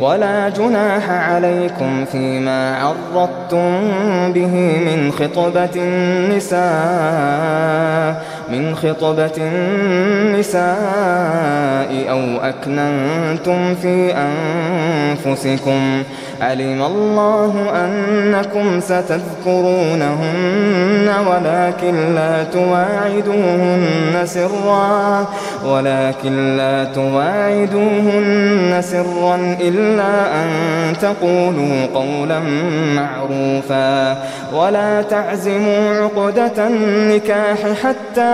ولا جناح عليكم فيما عرضتم به من خطبة النساء من خطبة النساء أو أكننتم في أنفسكم علم الله أنكم ستذكرونهن ولكن لا تواعدوهن سرا ولكن لا تواعدوهن سرا إلا أن تقولوا قولا معروفا ولا تعزموا عقدة النكاح حتى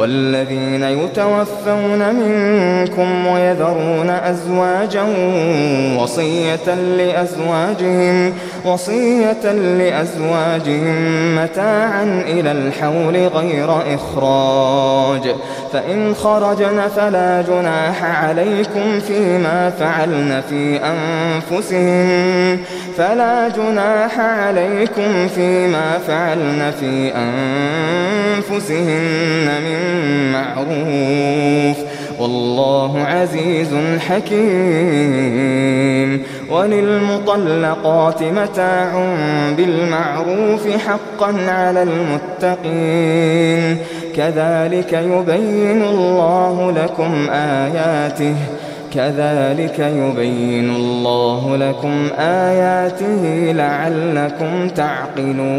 والذين يتوفون منكم ويذرون أزواجا وصية لأزواجهم وصية لأزواجهم متاعا إلى الحول غير إخراج. فإن خرجن فلا جناح عليكم فيما فعلن في أنفسهم. فلا جناح عليكم فيما فعلن في أنفسهن من معروف. والله عزيز حكيم. وللمطلقات متاع بالمعروف حقا على المتقين. كذلك يبين الله لكم آياته. كذلك يبين الله لكم آياته لعلكم تعقلون.